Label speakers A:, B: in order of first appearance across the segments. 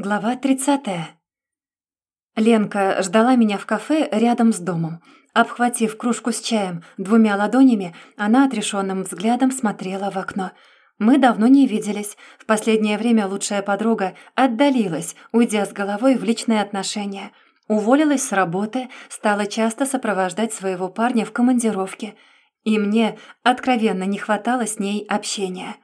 A: Глава 30. Ленка ждала меня в кафе рядом с домом. Обхватив кружку с чаем двумя ладонями, она отрешенным взглядом смотрела в окно. Мы давно не виделись. В последнее время лучшая подруга отдалилась, уйдя с головой в личные отношения. Уволилась с работы, стала часто сопровождать своего парня в командировке. И мне откровенно не хватало с ней общения.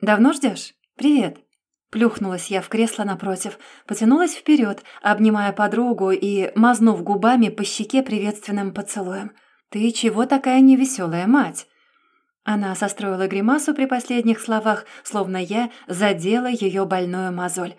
A: «Давно ждешь? Привет!» Плюхнулась я в кресло напротив, потянулась вперед, обнимая подругу и мазнув губами по щеке приветственным поцелуем. «Ты чего такая невеселая, мать?» Она состроила гримасу при последних словах, словно я задела ее больную мозоль.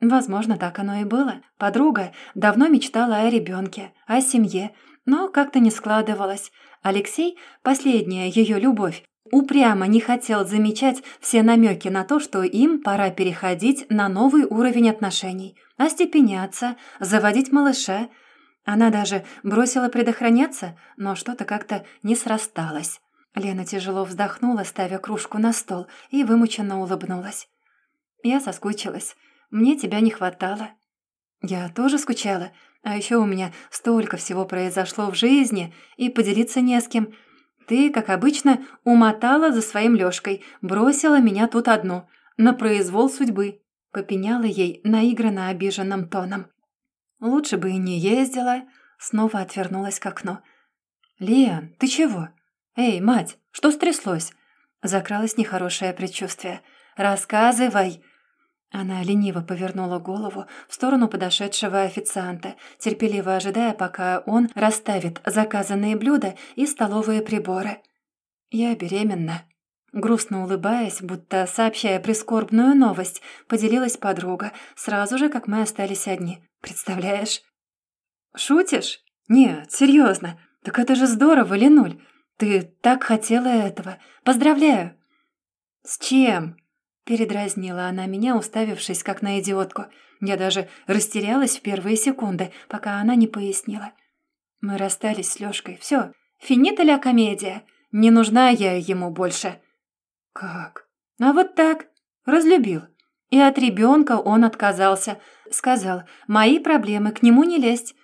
A: Возможно, так оно и было. Подруга давно мечтала о ребенке, о семье, но как-то не складывалось. Алексей, последняя ее любовь, упрямо не хотел замечать все намеки на то, что им пора переходить на новый уровень отношений, остепеняться, заводить малыша. Она даже бросила предохраняться, но что-то как-то не срасталось. Лена тяжело вздохнула, ставя кружку на стол, и вымученно улыбнулась. «Я соскучилась. Мне тебя не хватало». «Я тоже скучала. А еще у меня столько всего произошло в жизни, и поделиться не с кем. Ты, как обычно, умотала за своим Лёшкой, бросила меня тут одну, на произвол судьбы», — попеняла ей наигранно обиженным тоном. «Лучше бы и не ездила», — снова отвернулась к окну. «Лиан, ты чего? Эй, мать, что стряслось?» Закралось нехорошее предчувствие. «Рассказывай!» Она лениво повернула голову в сторону подошедшего официанта, терпеливо ожидая, пока он расставит заказанные блюда и столовые приборы. «Я беременна». Грустно улыбаясь, будто сообщая прискорбную новость, поделилась подруга, сразу же, как мы остались одни. «Представляешь?» «Шутишь? Нет, серьезно. Так это же здорово, Ленуль. Ты так хотела этого. Поздравляю!» «С чем?» Передразнила она меня, уставившись как на идиотку. Я даже растерялась в первые секунды, пока она не пояснила. Мы расстались с Лёшкой. Всё, финита ля комедия. Не нужна я ему больше. Как? А вот так. Разлюбил. И от ребёнка он отказался. Сказал, мои проблемы, к нему не лезть.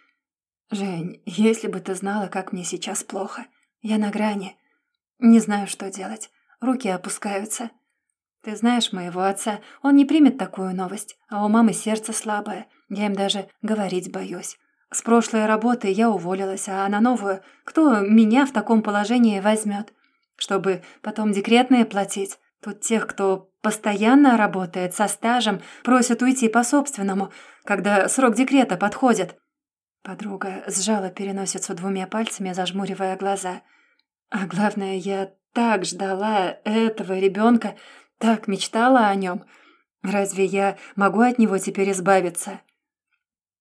A: Жень, если бы ты знала, как мне сейчас плохо. Я на грани. Не знаю, что делать. Руки опускаются. Ты знаешь моего отца, он не примет такую новость, а у мамы сердце слабое, я им даже говорить боюсь. С прошлой работы я уволилась, а на новую кто меня в таком положении возьмет? Чтобы потом декретные платить. Тут тех, кто постоянно работает со стажем, просят уйти по-собственному, когда срок декрета подходит. Подруга сжала переносицу двумя пальцами, зажмуривая глаза. А главное, я так ждала этого ребенка, так мечтала о нем. Разве я могу от него теперь избавиться?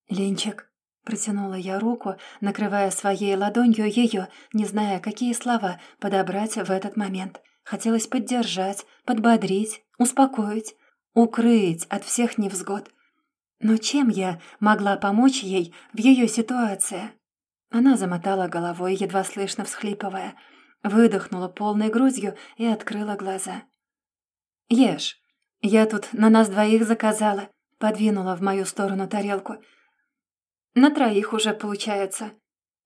A: Ленчик, протянула я руку, накрывая своей ладонью ее, не зная, какие слова подобрать в этот момент. Хотелось поддержать, подбодрить, успокоить, укрыть от всех невзгод. Но чем я могла помочь ей в ее ситуации? Она замотала головой, едва слышно всхлипывая, выдохнула полной грудью и открыла глаза. «Ешь. Я тут на нас двоих заказала», — подвинула в мою сторону тарелку. «На троих уже получается.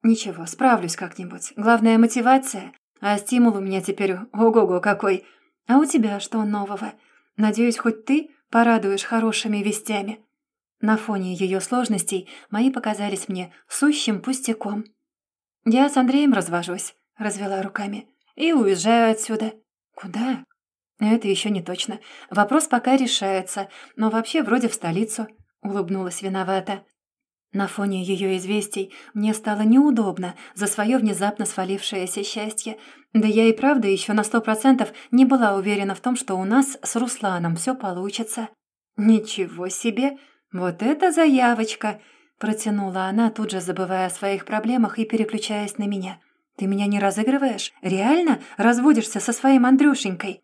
A: Ничего, справлюсь как-нибудь. Главное — мотивация, а стимул у меня теперь ого-го какой. А у тебя что нового? Надеюсь, хоть ты порадуешь хорошими вестями». На фоне ее сложностей мои показались мне сущим пустяком. «Я с Андреем развожусь», — развела руками, — «и уезжаю отсюда». «Куда?» «Это еще не точно. Вопрос пока решается, но вообще вроде в столицу», — улыбнулась виновата. На фоне ее известий мне стало неудобно за свое внезапно свалившееся счастье. Да я и правда еще на сто процентов не была уверена в том, что у нас с Русланом все получится. «Ничего себе! Вот это заявочка!» — протянула она, тут же забывая о своих проблемах и переключаясь на меня. «Ты меня не разыгрываешь? Реально разводишься со своим Андрюшенькой?»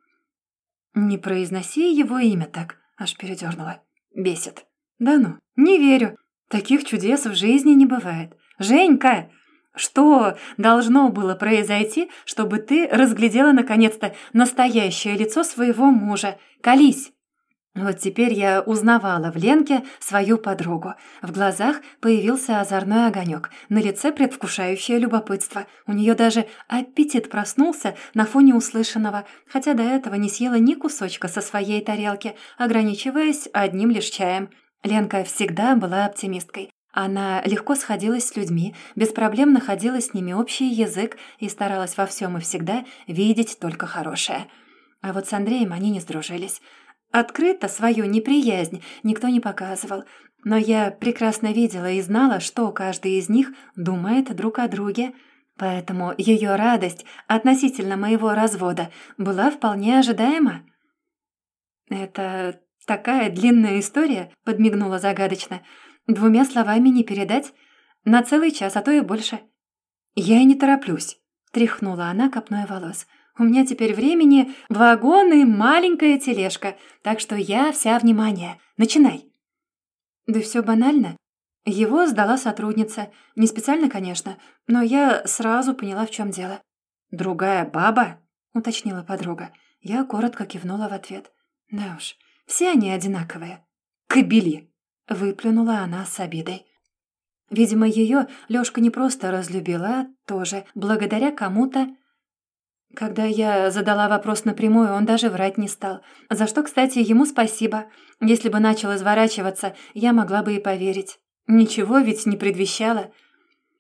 A: «Не произноси его имя так», — аж передернула. «Бесит». «Да ну, не верю. Таких чудес в жизни не бывает. Женька, что должно было произойти, чтобы ты разглядела наконец-то настоящее лицо своего мужа? Колись!» Вот теперь я узнавала в Ленке свою подругу. В глазах появился озорной огонек, на лице предвкушающее любопытство. У нее даже аппетит проснулся на фоне услышанного, хотя до этого не съела ни кусочка со своей тарелки, ограничиваясь одним лишь чаем. Ленка всегда была оптимисткой. Она легко сходилась с людьми, без проблем находила с ними общий язык и старалась во всем и всегда видеть только хорошее. А вот с Андреем они не сдружились. Открыто свою неприязнь никто не показывал, но я прекрасно видела и знала, что каждый из них думает друг о друге, поэтому ее радость относительно моего развода была вполне ожидаема. «Это такая длинная история», — подмигнула загадочно. «Двумя словами не передать. На целый час, а то и больше». «Я и не тороплюсь», — тряхнула она копной волос. У меня теперь времени вагон и маленькая тележка, так что я вся внимание. Начинай». Да все банально. Его сдала сотрудница. Не специально, конечно, но я сразу поняла, в чем дело. «Другая баба?» — уточнила подруга. Я коротко кивнула в ответ. «Да уж, все они одинаковые». «Кобели!» — выплюнула она с обидой. Видимо, ее Лёшка не просто разлюбила, а тоже благодаря кому-то когда я задала вопрос напрямую, он даже врать не стал. За что, кстати, ему спасибо. Если бы начал изворачиваться, я могла бы и поверить. Ничего ведь не предвещало.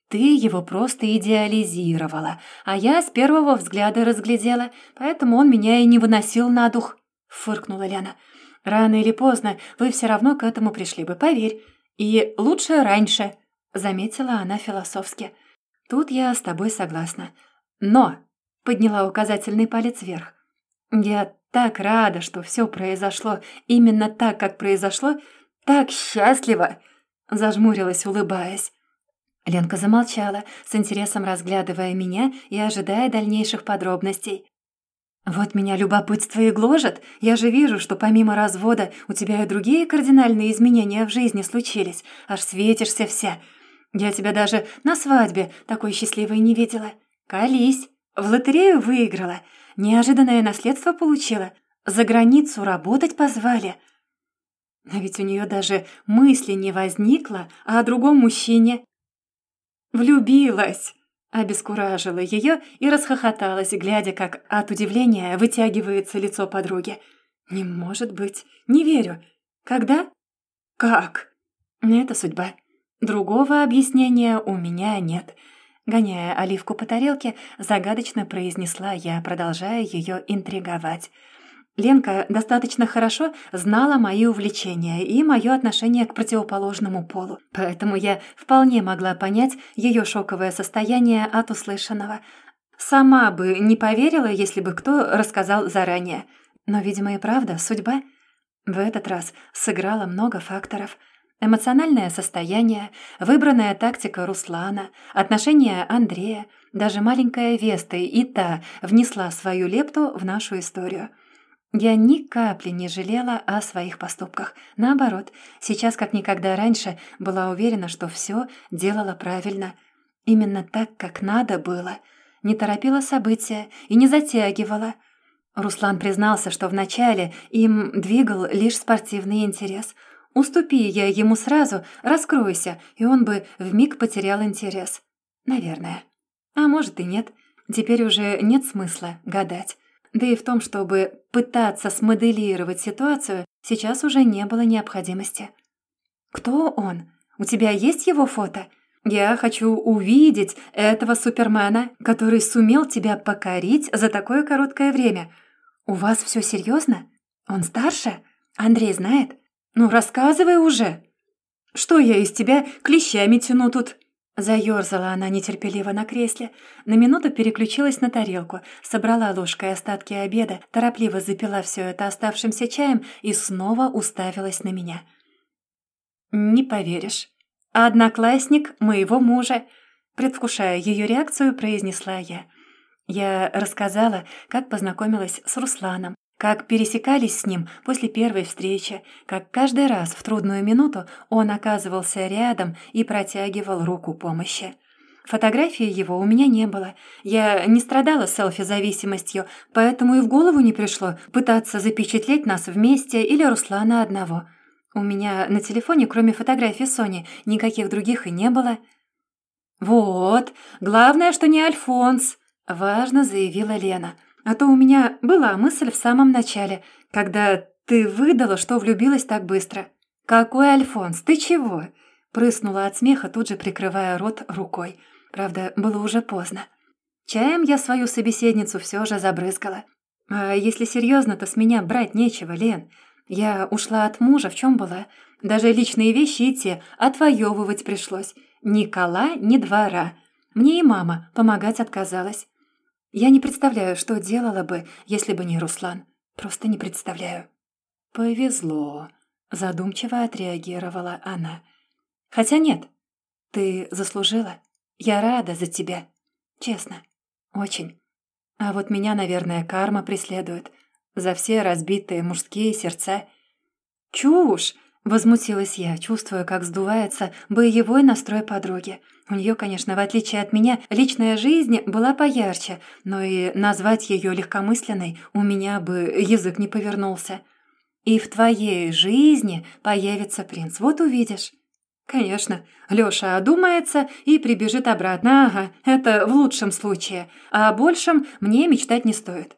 A: Ты его просто идеализировала, а я с первого взгляда разглядела, поэтому он меня и не выносил на дух, — фыркнула Лена. Рано или поздно вы все равно к этому пришли бы, поверь. И лучше раньше, — заметила она философски. Тут я с тобой согласна. Но подняла указательный палец вверх. «Я так рада, что все произошло именно так, как произошло, так счастлива!» Зажмурилась, улыбаясь. Ленка замолчала, с интересом разглядывая меня и ожидая дальнейших подробностей. «Вот меня любопытство и гложет. Я же вижу, что помимо развода у тебя и другие кардинальные изменения в жизни случились. Аж светишься вся. Я тебя даже на свадьбе такой счастливой не видела. Колись!» В лотерею выиграла, неожиданное наследство получила, за границу работать позвали. А ведь у нее даже мысли не возникло о другом мужчине. Влюбилась, обескуражила ее и расхохоталась, глядя, как от удивления вытягивается лицо подруги. «Не может быть, не верю. Когда? Как? Это судьба. Другого объяснения у меня нет». Гоняя оливку по тарелке, загадочно произнесла я, продолжая ее интриговать. Ленка достаточно хорошо знала мои увлечения и мое отношение к противоположному полу, поэтому я вполне могла понять ее шоковое состояние от услышанного. Сама бы не поверила, если бы кто рассказал заранее. Но, видимо, и правда, судьба в этот раз сыграла много факторов – Эмоциональное состояние, выбранная тактика Руслана, отношения Андрея, даже маленькая Веста и та внесла свою лепту в нашу историю. Я ни капли не жалела о своих поступках. Наоборот, сейчас как никогда раньше была уверена, что все делала правильно. Именно так, как надо было. Не торопила события и не затягивала. Руслан признался, что вначале им двигал лишь спортивный интерес – Уступи я ему сразу, раскройся, и он бы вмиг потерял интерес. Наверное. А может и нет. Теперь уже нет смысла гадать. Да и в том, чтобы пытаться смоделировать ситуацию, сейчас уже не было необходимости. «Кто он? У тебя есть его фото? Я хочу увидеть этого супермена, который сумел тебя покорить за такое короткое время. У вас все серьезно? Он старше? Андрей знает?» «Ну, рассказывай уже!» «Что я из тебя клещами тяну тут?» Заёрзала она нетерпеливо на кресле, на минуту переключилась на тарелку, собрала ложкой остатки обеда, торопливо запила все это оставшимся чаем и снова уставилась на меня. «Не поверишь. Одноклассник моего мужа», предвкушая ее реакцию, произнесла я. Я рассказала, как познакомилась с Русланом, как пересекались с ним после первой встречи, как каждый раз в трудную минуту он оказывался рядом и протягивал руку помощи. Фотографии его у меня не было. Я не страдала селфи-зависимостью, поэтому и в голову не пришло пытаться запечатлеть нас вместе или Руслана одного. У меня на телефоне, кроме фотографий Сони, никаких других и не было. «Вот, главное, что не Альфонс», — важно заявила Лена. «А то у меня была мысль в самом начале, когда ты выдала, что влюбилась так быстро». «Какой Альфонс? Ты чего?» Прыснула от смеха, тут же прикрывая рот рукой. Правда, было уже поздно. Чаем я свою собеседницу все же забрызгала. А если серьезно, то с меня брать нечего, Лен. Я ушла от мужа, в чем была. Даже личные вещи и те отвоевывать пришлось. Ни кола, ни двора. Мне и мама помогать отказалась. Я не представляю, что делала бы, если бы не Руслан. Просто не представляю. «Повезло», — задумчиво отреагировала она. «Хотя нет, ты заслужила. Я рада за тебя. Честно. Очень. А вот меня, наверное, карма преследует. За все разбитые мужские сердца. «Чушь!» — возмутилась я, чувствуя, как сдувается боевой настрой подруги. У нее, конечно, в отличие от меня, личная жизнь была поярче, но и назвать ее легкомысленной у меня бы язык не повернулся. «И в твоей жизни появится принц, вот увидишь». «Конечно. Лёша одумается и прибежит обратно. Ага, это в лучшем случае. А о большем мне мечтать не стоит».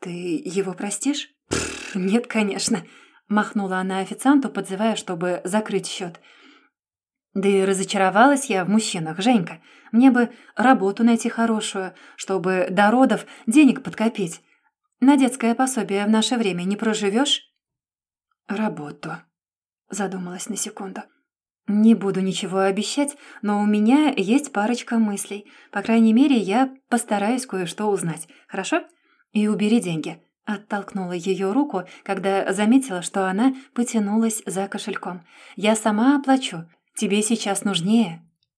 A: «Ты его простишь?» «Нет, конечно», — махнула она официанту, подзывая, чтобы закрыть счет. «Да и разочаровалась я в мужчинах, Женька. Мне бы работу найти хорошую, чтобы до родов денег подкопить. На детское пособие в наше время не проживешь? «Работу», — задумалась на секунду. «Не буду ничего обещать, но у меня есть парочка мыслей. По крайней мере, я постараюсь кое-что узнать. Хорошо? И убери деньги». Оттолкнула ее руку, когда заметила, что она потянулась за кошельком. «Я сама оплачу. Тебе сейчас нужнее».